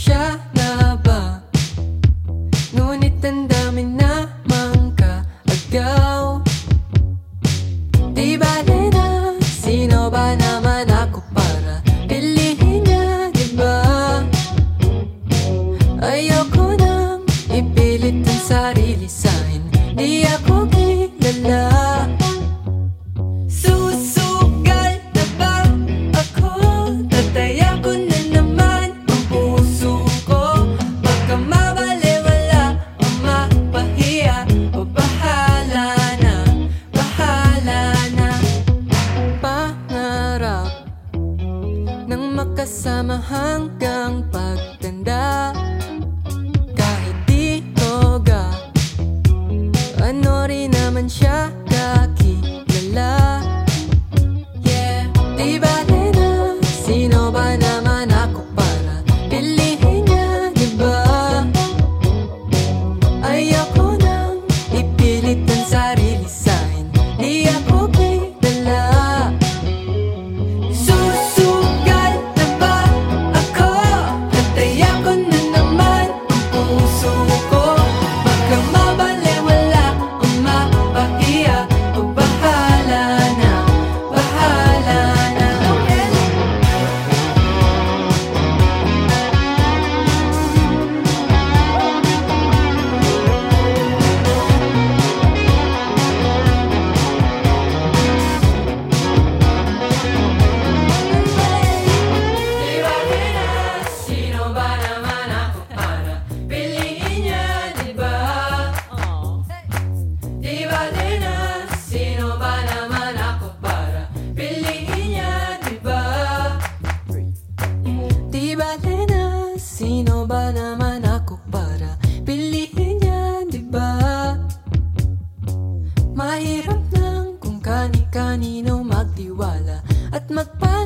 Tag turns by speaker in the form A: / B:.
A: siya ba? Ngunit ang dami namang kaagaw Di ba na sino ba naman ako para pilihin niya, di ba? Ayoko nang ipilit ang sarili sa hindi ako kilala Sama hanggang pagtanda. Kahit di toga Ano rin naman siya kakilala. Yeah, di ba na ah? sino ba magtiwala at magpa